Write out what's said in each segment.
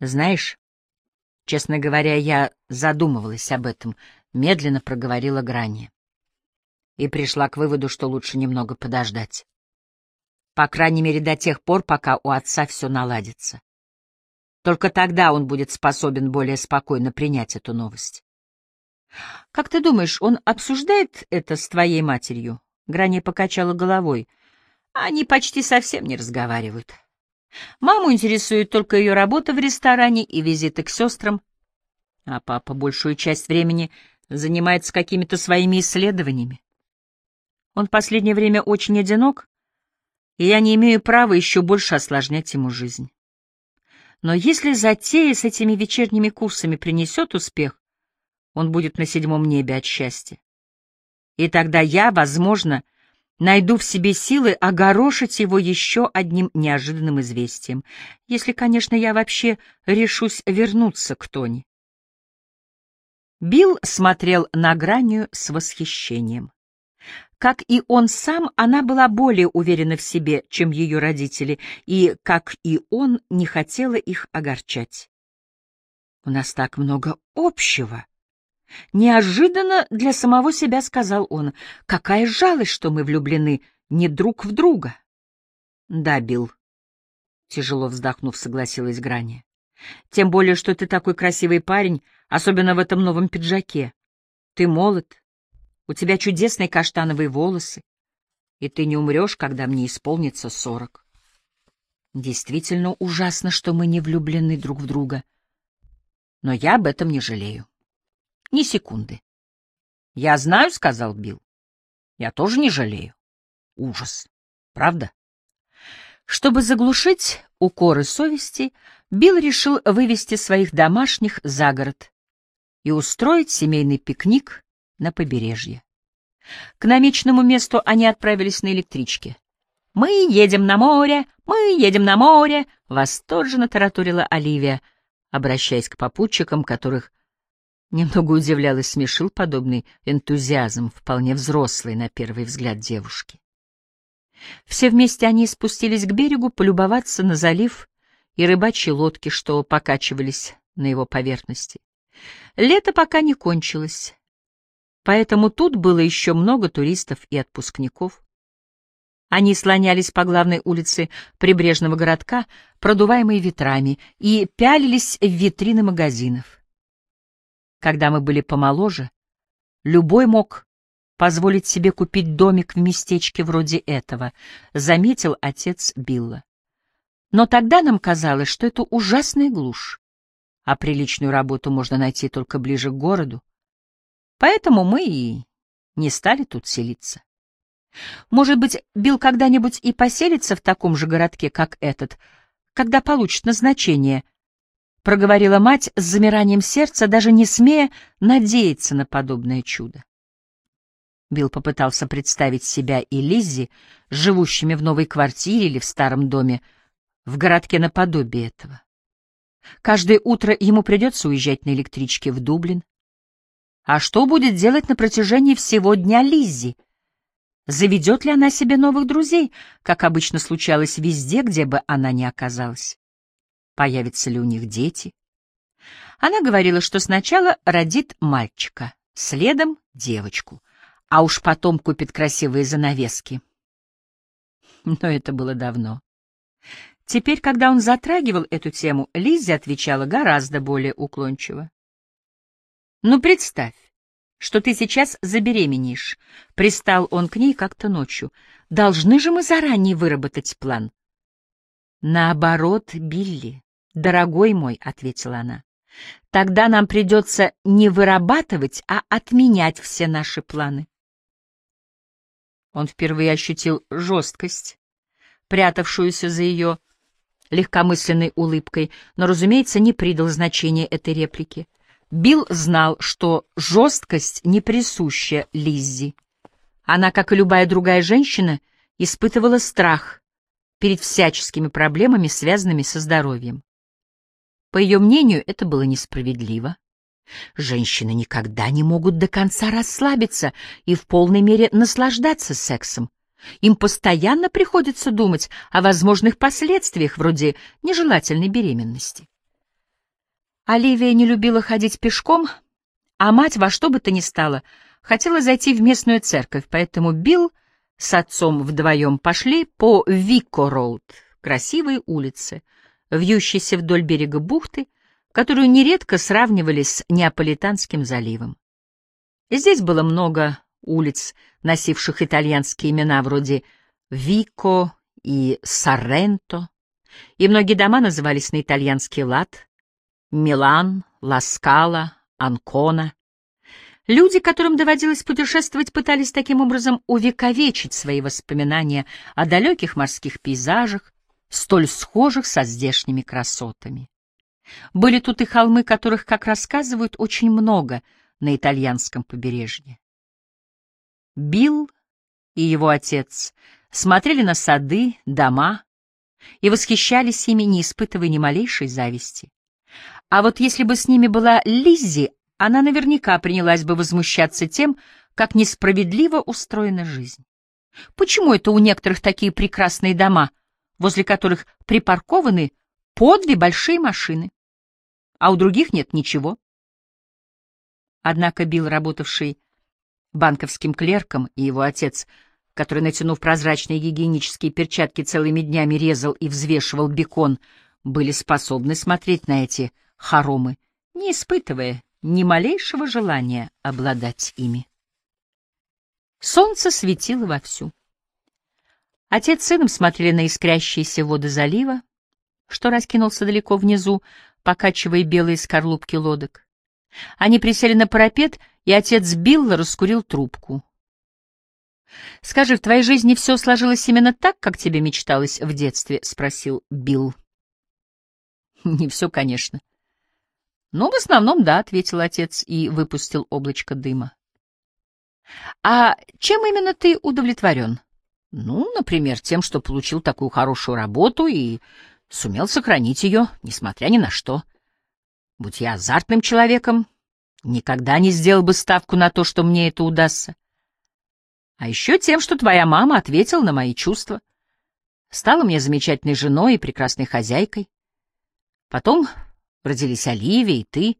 Знаешь, честно говоря, я задумывалась об этом, медленно проговорила Грани. И пришла к выводу, что лучше немного подождать. По крайней мере, до тех пор, пока у отца все наладится. Только тогда он будет способен более спокойно принять эту новость. «Как ты думаешь, он обсуждает это с твоей матерью?» Грани покачала головой. «Они почти совсем не разговаривают. Маму интересует только ее работа в ресторане и визиты к сестрам, а папа большую часть времени занимается какими-то своими исследованиями. Он в последнее время очень одинок, и я не имею права еще больше осложнять ему жизнь. Но если затея с этими вечерними курсами принесет успех, он будет на седьмом небе от счастья. И тогда я, возможно, найду в себе силы огорошить его еще одним неожиданным известием, если, конечно, я вообще решусь вернуться к Тони. Билл смотрел на Гранию с восхищением. Как и он сам, она была более уверена в себе, чем ее родители, и, как и он, не хотела их огорчать. «У нас так много общего!» Неожиданно для самого себя сказал он. «Какая жалость, что мы влюблены не друг в друга!» «Да, Билл», — тяжело вздохнув, согласилась Грани. «Тем более, что ты такой красивый парень, особенно в этом новом пиджаке. Ты молод, у тебя чудесные каштановые волосы, и ты не умрешь, когда мне исполнится сорок. Действительно ужасно, что мы не влюблены друг в друга. Но я об этом не жалею. Ни секунды. — Я знаю, — сказал Билл. — Я тоже не жалею. Ужас. Правда? Чтобы заглушить укоры совести, Билл решил вывести своих домашних за город и устроить семейный пикник на побережье. К намеченному месту они отправились на электричке. «Мы едем на море! Мы едем на море!» — восторженно тараторила Оливия, обращаясь к попутчикам, которых немного удивлял и смешил подобный энтузиазм, вполне взрослый на первый взгляд девушки. Все вместе они спустились к берегу полюбоваться на залив и рыбачьи лодки, что покачивались на его поверхности. Лето пока не кончилось, поэтому тут было еще много туристов и отпускников. Они слонялись по главной улице прибрежного городка, продуваемые ветрами, и пялились в витрины магазинов. Когда мы были помоложе, любой мог позволить себе купить домик в местечке вроде этого, заметил отец Билла. Но тогда нам казалось, что это ужасная глушь, а приличную работу можно найти только ближе к городу. Поэтому мы и не стали тут селиться. Может быть, Билл когда-нибудь и поселится в таком же городке, как этот, когда получит назначение, — проговорила мать с замиранием сердца, даже не смея надеяться на подобное чудо. Билл попытался представить себя и Лиззи, живущими в новой квартире или в старом доме, в городке наподобие этого. Каждое утро ему придется уезжать на электричке в Дублин, а что будет делать на протяжении всего дня Лиззи? Заведет ли она себе новых друзей, как обычно случалось везде, где бы она ни оказалась? Появятся ли у них дети? Она говорила, что сначала родит мальчика, следом — девочку, а уж потом купит красивые занавески. Но это было давно. Теперь, когда он затрагивал эту тему, Лиззи отвечала гораздо более уклончиво. Ну, представь, что ты сейчас забеременеешь. Пристал он к ней как-то ночью. Должны же мы заранее выработать план. Наоборот, Билли, дорогой мой, — ответила она. Тогда нам придется не вырабатывать, а отменять все наши планы. Он впервые ощутил жесткость, прятавшуюся за ее легкомысленной улыбкой, но, разумеется, не придал значения этой реплике. Билл знал, что жесткость не присуща Лиззи. Она, как и любая другая женщина, испытывала страх перед всяческими проблемами, связанными со здоровьем. По ее мнению, это было несправедливо. Женщины никогда не могут до конца расслабиться и в полной мере наслаждаться сексом. Им постоянно приходится думать о возможных последствиях, вроде нежелательной беременности. Оливия не любила ходить пешком, а мать во что бы то ни стало хотела зайти в местную церковь, поэтому Билл с отцом вдвоем пошли по Викко-Роуд, красивой улице, вьющейся вдоль берега бухты, которую нередко сравнивали с Неаполитанским заливом. Здесь было много улиц, носивших итальянские имена вроде Вико и Сорренто, и многие дома назывались на итальянский лад Милан, Ласкала, Анкона. Люди, которым доводилось путешествовать, пытались таким образом увековечить свои воспоминания о далеких морских пейзажах, столь схожих со здешними красотами. Были тут и холмы, которых, как рассказывают, очень много на итальянском побережье. Билл и его отец смотрели на сады, дома и восхищались ими, не испытывая ни малейшей зависти. А вот если бы с ними была Лиззи, она наверняка принялась бы возмущаться тем, как несправедливо устроена жизнь. Почему это у некоторых такие прекрасные дома, возле которых припаркованы по две большие машины, а у других нет ничего? Однако Билл, работавший банковским клерком, и его отец, который, натянув прозрачные гигиенические перчатки, целыми днями резал и взвешивал бекон, были способны смотреть на эти хоромы, не испытывая ни малейшего желания обладать ими. Солнце светило вовсю. Отец с сыном смотрели на искрящиеся воды залива, что раскинулся далеко внизу, покачивая белые скорлупки лодок. Они присели на парапет, и отец Билла раскурил трубку. — Скажи, в твоей жизни все сложилось именно так, как тебе мечталось в детстве? — спросил Билл. — Не все, конечно. — Ну, в основном, да, — ответил отец и выпустил облачко дыма. — А чем именно ты удовлетворен? — Ну, например, тем, что получил такую хорошую работу и сумел сохранить ее, несмотря ни на что. Будь я азартным человеком, никогда не сделал бы ставку на то, что мне это удастся. А еще тем, что твоя мама ответила на мои чувства. Стала мне замечательной женой и прекрасной хозяйкой. Потом родились Оливия и ты.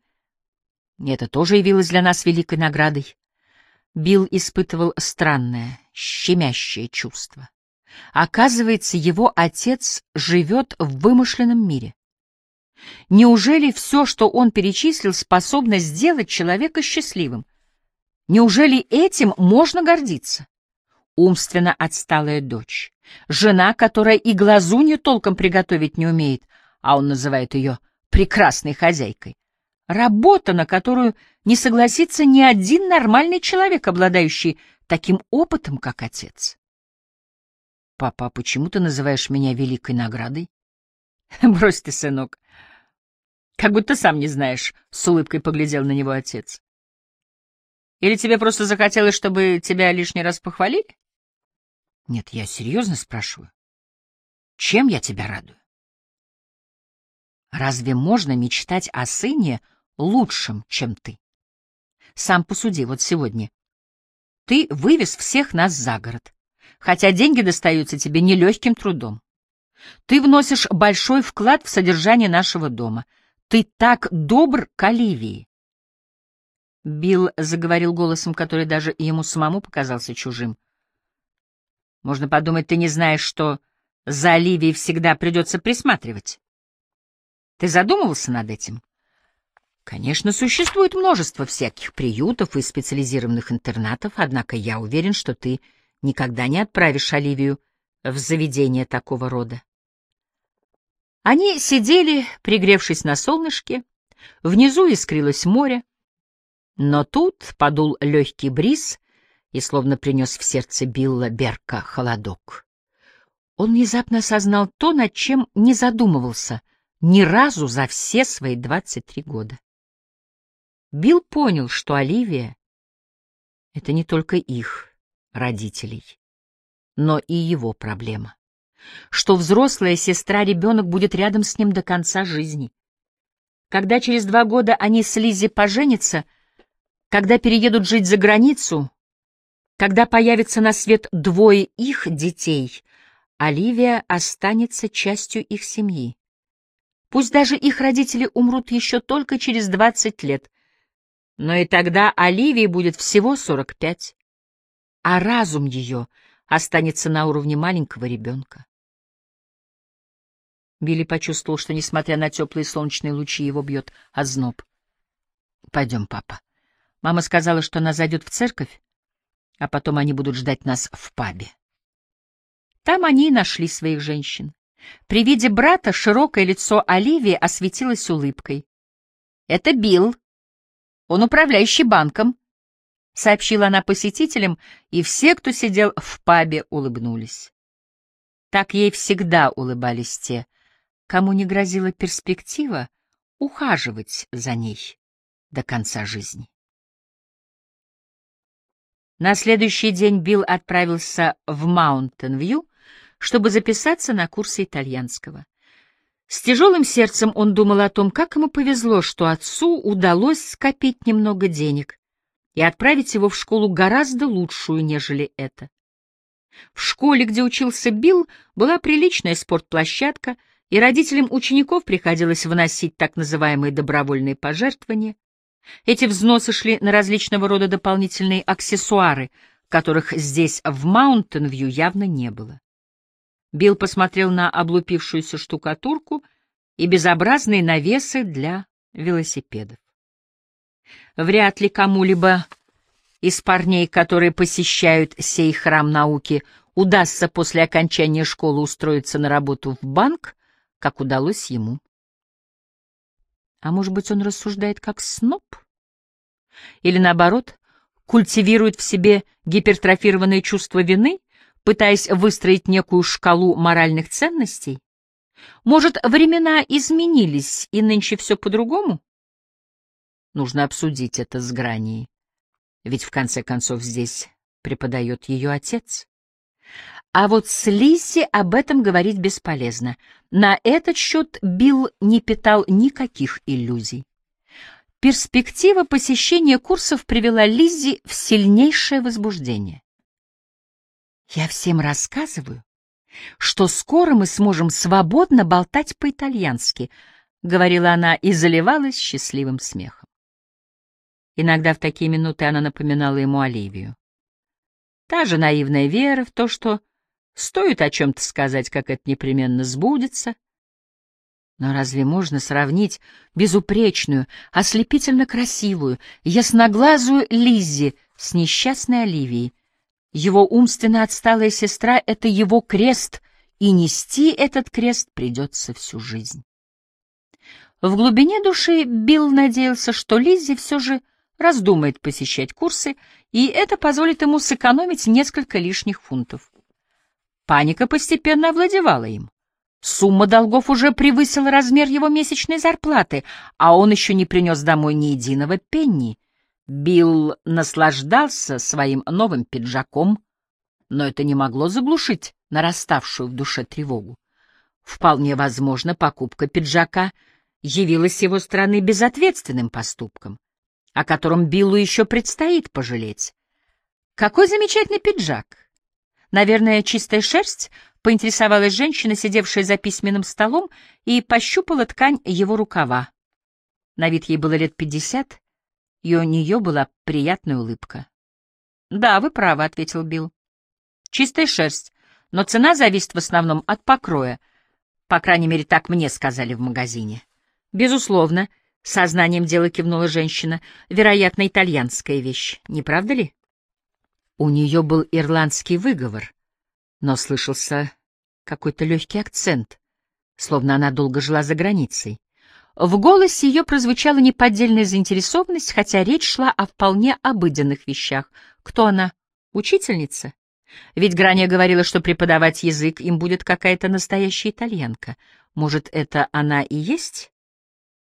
И это тоже явилось для нас великой наградой. Билл испытывал странное, щемящее чувство. Оказывается, его отец живет в вымышленном мире. Неужели все, что он перечислил, способно сделать человека счастливым? Неужели этим можно гордиться? Умственно отсталая дочь, жена, которая и глазунью толком приготовить не умеет, а он называет ее прекрасной хозяйкой. Работа, на которую не согласится ни один нормальный человек, обладающий таким опытом, как отец. «Папа, а почему ты называешь меня великой наградой?» «Брось ты, сынок. Как будто сам не знаешь», — с улыбкой поглядел на него отец. «Или тебе просто захотелось, чтобы тебя лишний раз похвалили?» «Нет, я серьезно спрашиваю. Чем я тебя радую?» «Разве можно мечтать о сыне лучшем, чем ты? Сам посуди, вот сегодня. Ты вывез всех нас за город хотя деньги достаются тебе нелегким трудом. Ты вносишь большой вклад в содержание нашего дома. Ты так добр к Оливии. Билл заговорил голосом, который даже ему самому показался чужим. Можно подумать, ты не знаешь, что за Оливией всегда придется присматривать. Ты задумывался над этим? Конечно, существует множество всяких приютов и специализированных интернатов, однако я уверен, что ты никогда не отправишь Оливию в заведение такого рода. Они сидели, пригревшись на солнышке, внизу искрилось море, но тут подул легкий бриз и словно принес в сердце Билла Берка холодок. Он внезапно осознал то, над чем не задумывался ни разу за все свои двадцать три года. Билл понял, что Оливия — это не только их, родителей, но и его проблема. Что взрослая сестра-ребенок будет рядом с ним до конца жизни. Когда через два года они с Лиззи поженятся, когда переедут жить за границу, когда появится на свет двое их детей, Оливия останется частью их семьи. Пусть даже их родители умрут еще только через двадцать лет, но и тогда Оливии будет всего сорок пять, а разум ее останется на уровне маленького ребенка. Билли почувствовал, что, несмотря на теплые солнечные лучи, его бьет озноб. — Пойдем, папа. Мама сказала, что она зайдет в церковь, а потом они будут ждать нас в пабе. Там они и нашли своих женщин. При виде брата широкое лицо Оливии осветилось улыбкой. — Это Билл. Он управляющий банком, — сообщила она посетителям, и все, кто сидел в пабе, улыбнулись. Так ей всегда улыбались те, кому не грозила перспектива ухаживать за ней до конца жизни. На следующий день Билл отправился в Маунтин-Вью, чтобы записаться на курсы итальянского. С тяжелым сердцем он думал о том, как ему повезло, что отцу удалось скопить немного денег и отправить его в школу гораздо лучшую, нежели это. В школе, где учился Билл, была приличная спортплощадка, и родителям учеников приходилось вносить так называемые добровольные пожертвования. Эти взносы шли на различного рода дополнительные аксессуары, которых здесь, в Маунтин-Вью, явно не было. Билл посмотрел на облупившуюся штукатурку и безобразные навесы для велосипедов. Вряд ли кому-либо из парней, которые посещают сей храм науки, удастся после окончания школы устроиться на работу в банк, как удалось ему. А может быть, он рассуждает как сноб? Или наоборот, культивирует в себе гипертрофированное чувство вины, пытаясь выстроить некую шкалу моральных ценностей? Может, времена изменились, и нынче все по-другому? Нужно обсудить это с Граней, ведь в конце концов здесь преподает ее отец. А вот с Лисси об этом говорить бесполезно. На этот счет Билл не питал никаких иллюзий. Перспектива посещения курсов привела Лиззи в сильнейшее возбуждение. «Я всем рассказываю, что скоро мы сможем свободно болтать по-итальянски», — говорила она и заливалась счастливым смехом. Иногда в такие минуты она напоминала ему Оливию. Та же наивная вера в то, что Стоит о чем-то сказать, как это непременно сбудется. Но разве можно сравнить безупречную, ослепительно красивую, ясноглазую Лиззи с несчастной Оливией? Его умственно отсталая сестра — это его крест, и нести этот крест придется всю жизнь. В глубине души Билл надеялся, что Лиззи все же раздумает посещать курсы, и это позволит ему сэкономить несколько лишних фунтов. Паника постепенно овладевала им. Сумма долгов уже превысила размер его месячной зарплаты, а он еще не принес домой ни единого пенни. Билл наслаждался своим новым пиджаком, но это не могло заглушить нараставшую в душе тревогу. Вполне возможно, покупка пиджака явилась его стороны безответственным поступком, о котором Биллу еще предстоит пожалеть. Какой замечательный пиджак! Наверное, чистая шерсть? Поинтересовалась женщина, сидевшая за письменным столом, и пощупала ткань его рукава. На вид ей было лет пятьдесят, и у нее была приятная улыбка. «Да, вы правы», — ответил Билл. «Чистая шерсть, но цена зависит в основном от покроя. По крайней мере, так мне сказали в магазине». «Безусловно», — сознанием дела кивнула женщина, — «вероятно, итальянская вещь, не правда ли?» У нее был ирландский выговор, но слышался какой-то легкий акцент, словно она долго жила за границей. В голосе ее прозвучала неподдельная заинтересованность, хотя речь шла о вполне обыденных вещах. Кто она? Учительница? Ведь Грания говорила, что преподавать язык им будет какая-то настоящая итальянка. Может, это она и есть?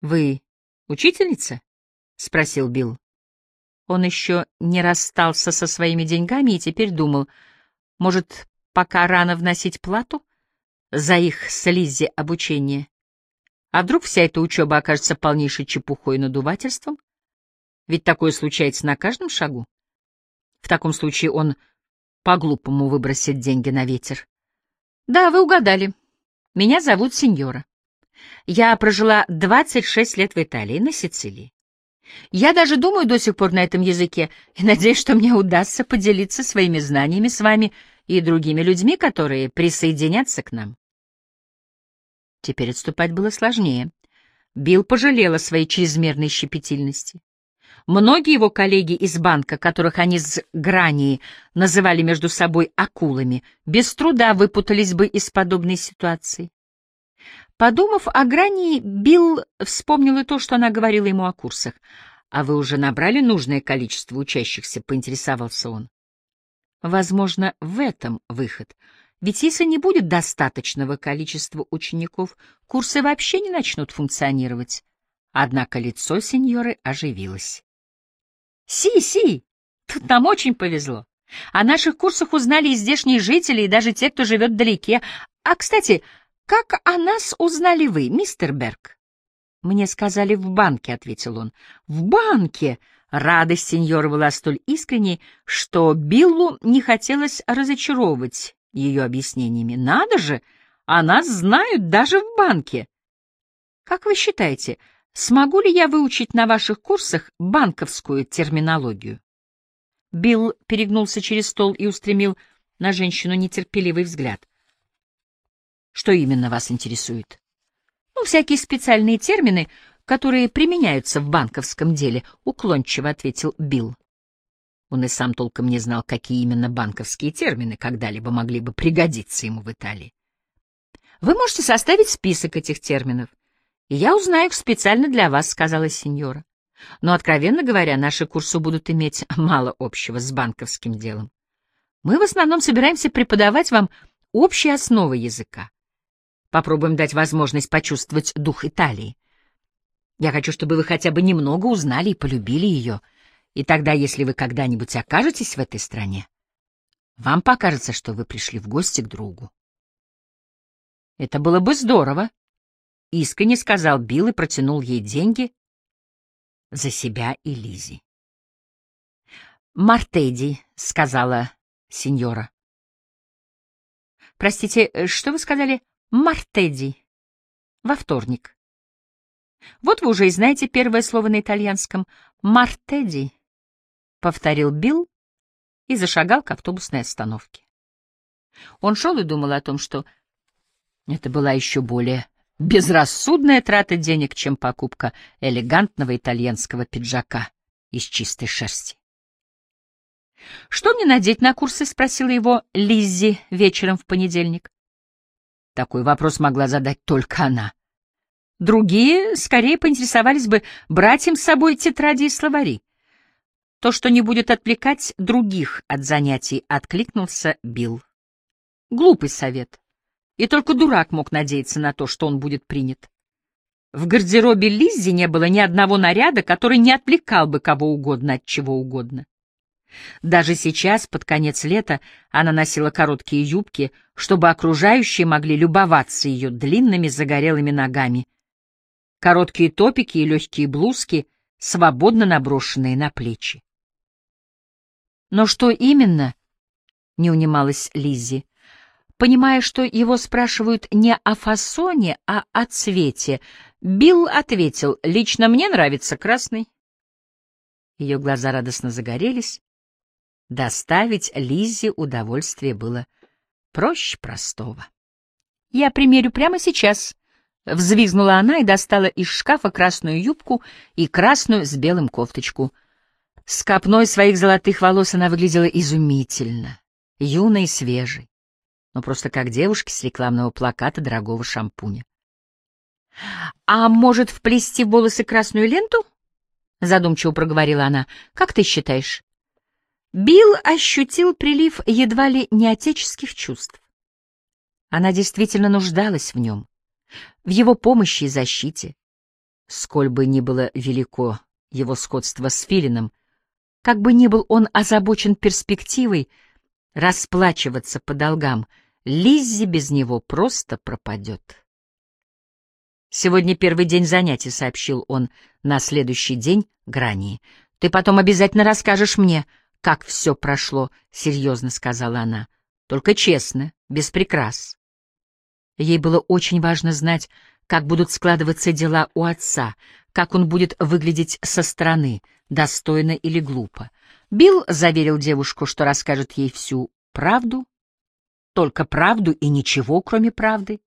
Вы учительница? — спросил Билл. Он еще не расстался со своими деньгами и теперь думал, может, пока рано вносить плату за их с Лиззи обучение? А вдруг вся эта учеба окажется полнейшей чепухой и надувательством? Ведь такое случается на каждом шагу. В таком случае он по-глупому выбросит деньги на ветер. Да, вы угадали. Меня зовут сеньора. Я прожила 26 лет в Италии, на Сицилии. Я даже думаю до сих пор на этом языке и надеюсь, что мне удастся поделиться своими знаниями с вами и другими людьми, которые присоединятся к нам. Теперь отступать было сложнее. Билл пожалел о своей чрезмерной щепетильности. Многие его коллеги из банка, которых они с Грании называли между собой акулами, без труда выпутались бы из подобной ситуации. Подумав о Грании, Билл вспомнил и то, что она говорила ему о курсах. «А вы уже набрали нужное количество учащихся?» — поинтересовался он. «Возможно, в этом выход. Ведь если не будет достаточного количества учеников, курсы вообще не начнут функционировать». Однако лицо сеньоры оживилось. «Си, си! Тут нам очень повезло. О наших курсах узнали и здешние жители, и даже те, кто живет вдалеке. А, кстати, как о нас узнали вы, мистер Берг?» «Мне сказали в банке», — ответил он. «В банке!» Радость сеньора была столь искренней, что Биллу не хотелось разочаровывать ее объяснениями. «Надо же! О нас знают даже в банке!» «Как вы считаете, Смогу ли я выучить на ваших курсах банковскую терминологию? Билл перегнулся через стол и устремил на женщину нетерпеливый взгляд. Что именно вас интересует? Ну, всякие специальные термины, которые применяются в банковском деле, уклончиво ответил Билл. Он и сам толком не знал, какие именно банковские термины когда-либо могли бы пригодиться ему в Италии. Вы можете составить список этих терминов я узнаю их специально для вас, — сказала сеньора. Но, откровенно говоря, наши курсы будут иметь мало общего с банковским делом. Мы в основном собираемся преподавать вам общие основы языка. Попробуем дать возможность почувствовать дух Италии. Я хочу, чтобы вы хотя бы немного узнали и полюбили ее. И тогда, если вы когда-нибудь окажетесь в этой стране, вам покажется, что вы пришли в гости к другу. Это было бы здорово, — искренне сказал Билл и протянул ей деньги за себя и Лизи. «Мартеди», — сказала сеньора. «Простите, что вы сказали? Мартеди. Во вторник». «Вот вы уже и знаете первое слово на итальянском. Мартеди», — повторил Билл и зашагал к автобусной остановке. Он шел и думал о том, что это была еще более безрассудная трата денег, чем покупка элегантного итальянского пиджака из чистой шерсти. «Что мне надеть на курсы?» — спросила его Лиззи вечером в понедельник. Такой вопрос могла задать только она. Другие скорее поинтересовались бы, брать им с собой тетради и словари. То, что не будет отвлекать других от занятий, откликнулся Билл. Глупый совет и только дурак мог надеяться на то, что он будет принят. В гардеробе Лиззи не было ни одного наряда, который не отвлекал бы кого угодно от чего угодно. Даже сейчас, под конец лета, она носила короткие юбки, чтобы окружающие могли любоваться ее длинными загорелыми ногами. Короткие топики и легкие блузки, свободно наброшенные на плечи. Но что именно? — не унималась Лиззи. Понимая, что его спрашивают не о фасоне, а о цвете, Билл ответил, «Лично мне нравится красный». Ее глаза радостно загорелись. Доставить Лизе удовольствие было проще простого. «Я примерю прямо сейчас», — взвизгнула она и достала из шкафа красную юбку и красную с белым кофточку. С копной своих золотых волос она выглядела изумительно, юной и свежей но просто как девушки с рекламного плаката дорогого шампуня. «А может, вплести в волосы красную ленту?» — задумчиво проговорила она. «Как ты считаешь?» Билл ощутил прилив едва ли не отеческих чувств. Она действительно нуждалась в нем, в его помощи и защите. Сколь бы ни было велико его сходство с Филином, как бы ни был он озабочен перспективой расплачиваться по долгам — Лиззи без него просто пропадет. «Сегодня первый день занятий», — сообщил он на следующий день Грани. «Ты потом обязательно расскажешь мне, как все прошло», — серьезно сказала она. «Только честно, без прикрас». Ей было очень важно знать, как будут складываться дела у отца, как он будет выглядеть со стороны, достойно или глупо. Билл заверил девушку, что расскажет ей всю правду, только правду и ничего, кроме правды.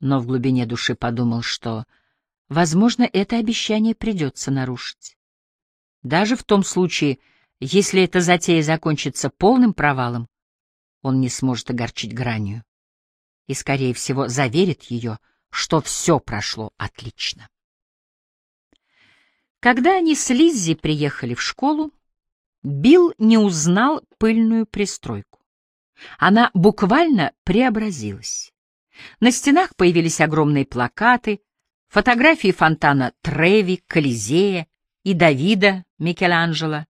Но в глубине души подумал, что, возможно, это обещание придется нарушить. Даже в том случае, если эта затея закончится полным провалом, он не сможет огорчить гранью и, скорее всего, заверит ее, что все прошло отлично. Когда они с Лиззи приехали в школу, Билл не узнал пыльную пристройку. Она буквально преобразилась. На стенах появились огромные плакаты, фотографии фонтана Треви, Колизея и Давида Микеланджело,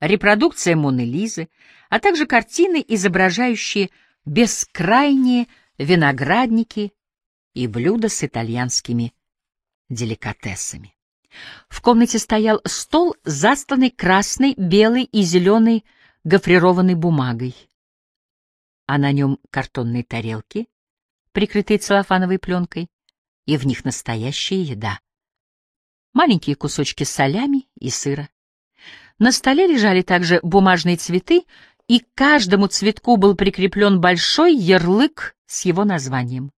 репродукция Моны Лизы, а также картины, изображающие бескрайние виноградники и блюда с итальянскими деликатесами. В комнате стоял стол, застланный красной, белой и зеленой гофрированной бумагой, а на нем картонные тарелки, прикрытые целлофановой пленкой, и в них настоящая еда. Маленькие кусочки солями и сыра. На столе лежали также бумажные цветы, и к каждому цветку был прикреплен большой ярлык с его названием.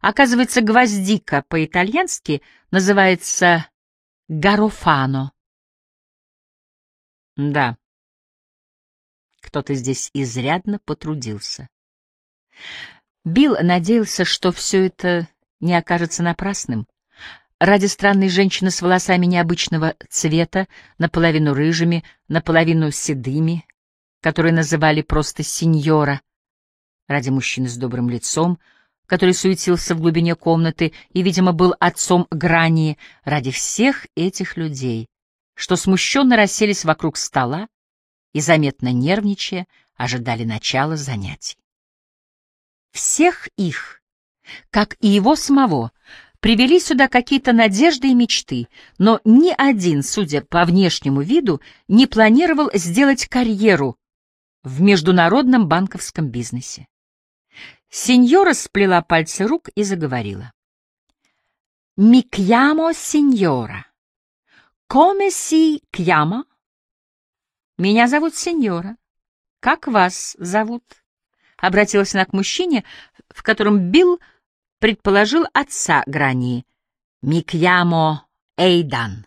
Оказывается, гвоздика по-итальянски называется Гарофано. Да, кто-то здесь изрядно потрудился. Билл надеялся, что все это не окажется напрасным. Ради странной женщины с волосами необычного цвета, наполовину рыжими, наполовину седыми, которые называли просто сеньора, ради мужчины с добрым лицом, который суетился в глубине комнаты и, видимо, был отцом Грании, ради всех этих людей, что смущенно расселись вокруг стола и, заметно нервничая, ожидали начала занятий. Всех их, как и его самого, привели сюда какие-то надежды и мечты, но ни один, судя по внешнему виду, не планировал сделать карьеру в международном банковском бизнесе. Сеньора сплела пальцы рук и заговорила. «Mi chiamo сеньора. Come si chiama?» «Меня зовут сеньора. Как вас зовут?» Обратилась она к мужчине, в котором Билл предположил отца. «Mi chiamo Эйдан»,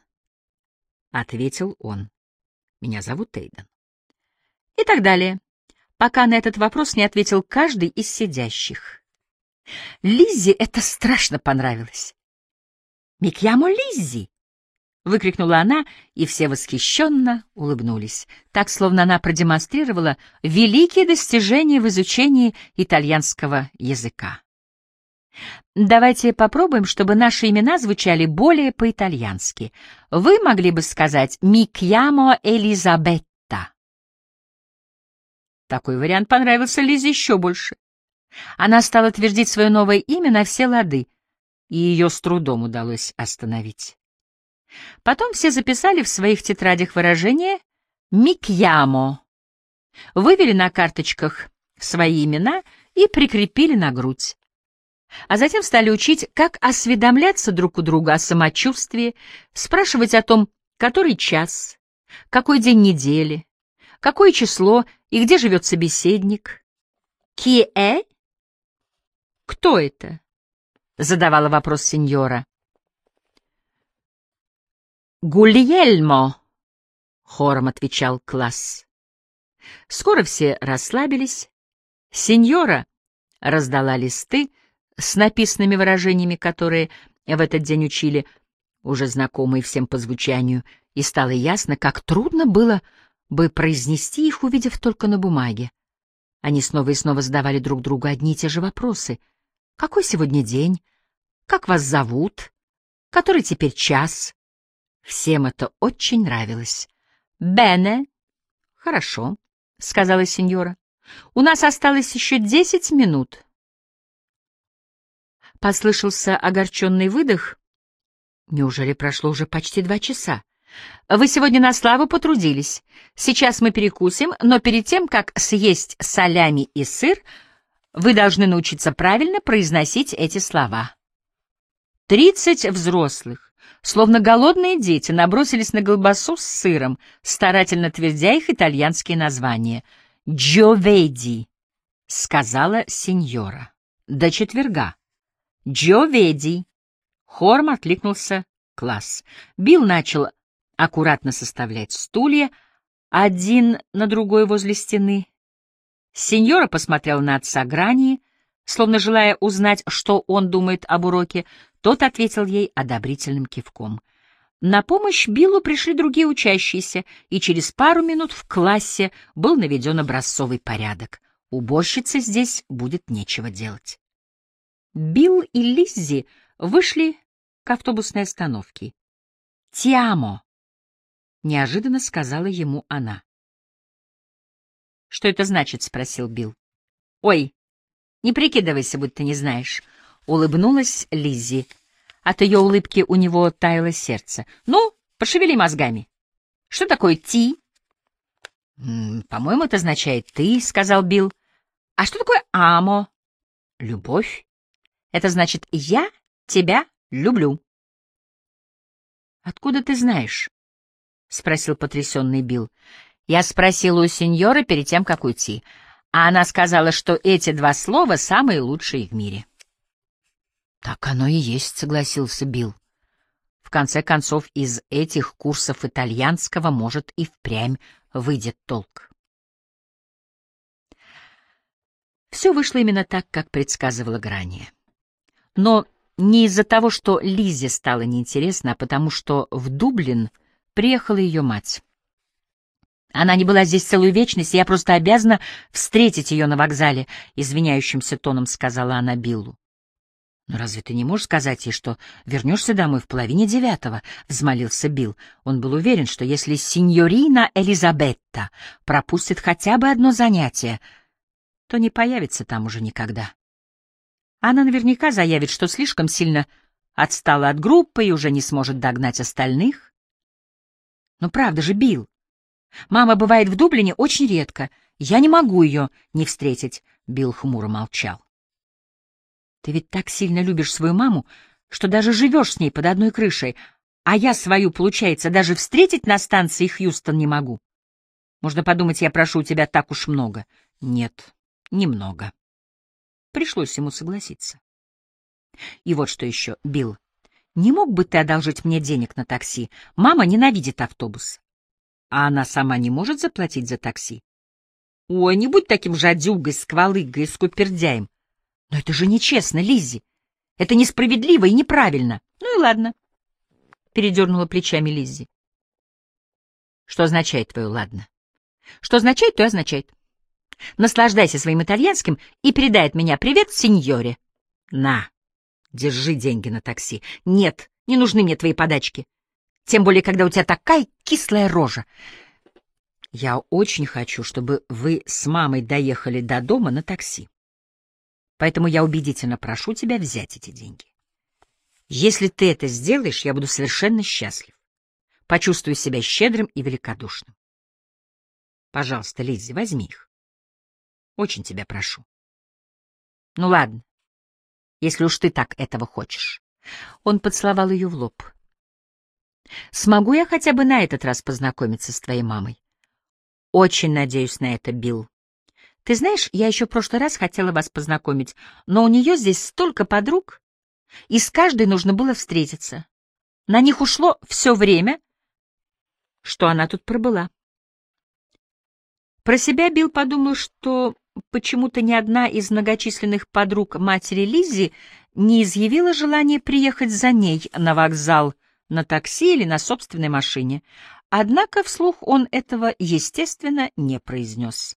— ответил он. «Меня зовут Эйдан». И так далее пока на этот вопрос не ответил каждый из сидящих. Лиззи это страшно понравилось. «Микьямо Лиззи!» — выкрикнула она, и все восхищенно улыбнулись, так, словно она продемонстрировала великие достижения в изучении итальянского языка. Давайте попробуем, чтобы наши имена звучали более по-итальянски. Вы могли бы сказать «Микьямо Элизабет», такой вариант понравился Лизе еще больше. Она стала твердить свое новое имя на все лады, и ее с трудом удалось остановить. Потом все записали в своих тетрадях выражение «микьямо», вывели на карточках свои имена и прикрепили на грудь. А затем стали учить, как осведомляться друг у друга о самочувствии, спрашивать о том, который час, какой день недели, какое число и где живет собеседник. «Ки-э?» «Кто это?» — задавала вопрос сеньора. «Гульельмо», — хором отвечал класс. Скоро все расслабились. Сеньора раздала листы с написанными выражениями, которые в этот день учили, уже знакомые всем по звучанию, и стало ясно, как трудно было бы произнести их, увидев только на бумаге. Они снова и снова задавали друг другу одни и те же вопросы. «Какой сегодня день? Как вас зовут? Который теперь час?» Всем это очень нравилось. «Бене!» «Хорошо», — сказала сеньора. «У нас осталось еще десять минут». Послышался огорченный выдох. Неужели прошло уже почти два часа? Вы сегодня на славу потрудились. Сейчас мы перекусим, но перед тем, как съесть солями и сыр, вы должны научиться правильно произносить эти слова. Тридцать взрослых, словно голодные дети, набросились на колбасу с сыром, старательно твердя их итальянские названия. «Джоведи», — сказала сеньора. «До четверга». «Джоведи». Хором откликнулся класс. Билл начал аккуратно составлять стулья, один на другой возле стены. Сеньора посмотрел на отца Грани, словно желая узнать, что он думает об уроке, тот ответил ей одобрительным кивком. На помощь Биллу пришли другие учащиеся, и через пару минут в классе был наведен образцовый порядок. Уборщице здесь будет нечего делать. Билл и Лиззи вышли к автобусной остановке. «Тиамо!» — неожиданно сказала ему она. «Что это значит?» — спросил Билл. «Ой, не прикидывайся, будто не знаешь», — улыбнулась Лиззи. От ее улыбки у него таяло сердце. «Ну, пошевели мозгами. Что такое «ти»?» «По-моему, это означает «ты», — сказал Билл. «А что такое «амо»?» «Любовь. Это значит «я тебя люблю». «Откуда ты знаешь?» — спросил потрясенный Билл. Я спросила у сеньоры перед тем, как уйти, а она сказала, что эти два слова самые лучшие в мире. Так оно и есть, согласился Билл. В конце концов, из этих курсов итальянского, может, и впрямь выйдет толк. Все вышло именно так, как предсказывала Грания. Но не из-за того, что Лизе стало неинтересно, а потому что в Дублин приехала ее мать. Она не была здесь целую вечность, и я просто обязана встретить ее на вокзале, — извиняющимся тоном сказала она Биллу. — Но разве ты не можешь сказать ей, что вернешься домой в половине девятого? — взмолился Билл. Он был уверен, что если сеньорина Элизабетта пропустит хотя бы одно занятие, то не появится там уже никогда. Она наверняка заявит, что слишком сильно отстала от группы и уже не сможет догнать остальных. Но правда же, Билл, Мама бывает в Дублине очень редко. Я не могу ее не встретить. Билл хмуро молчал. Ты ведь так сильно любишь свою маму, что даже живешь с ней под одной крышей, а я свою, получается, даже встретить на станции Хьюстон не могу. Можно подумать, я прошу у тебя так уж много. Нет, немного. Пришлось ему согласиться. И вот что еще, Билл, не мог бы ты одолжить мне денег на такси? Мама ненавидит автобус. А она сама не может заплатить за такси? Ой, не будь таким жадюгой, сквалыгой, скупердяем. Но это же нечестно, Лиззи. Это несправедливо и неправильно. Ну и ладно. Передернула плечами Лиззи. Что означает твое «ладно»? Что означает, то и означает. Наслаждайся своим итальянским и передай от меня привет сеньоре. На, держи деньги на такси. Нет, не нужны мне твои подачки. Тем более, когда у тебя такая кислая рожа. Я очень хочу, чтобы вы с мамой доехали до дома на такси. Поэтому я убедительно прошу тебя взять эти деньги. Если ты это сделаешь, я буду совершенно счастлив. Почувствую себя щедрым и великодушным. Пожалуйста, Лиззи, возьми их. Очень тебя прошу. Ну ладно, если уж ты так этого хочешь. Он поцеловал ее в лоб. Смогу я хотя бы на этот раз познакомиться с твоей мамой? Очень надеюсь на это, Билл. Ты знаешь, я еще в прошлый раз хотела вас познакомить, но у нее здесь столько подруг, и с каждой нужно было встретиться. На них ушло все время, что она тут пробыла. Про себя Билл подумал, что почему-то ни одна из многочисленных подруг матери Лиззи не изъявила желания приехать за ней на вокзал — на такси или на собственной машине. Однако вслух он этого, естественно, не произнес.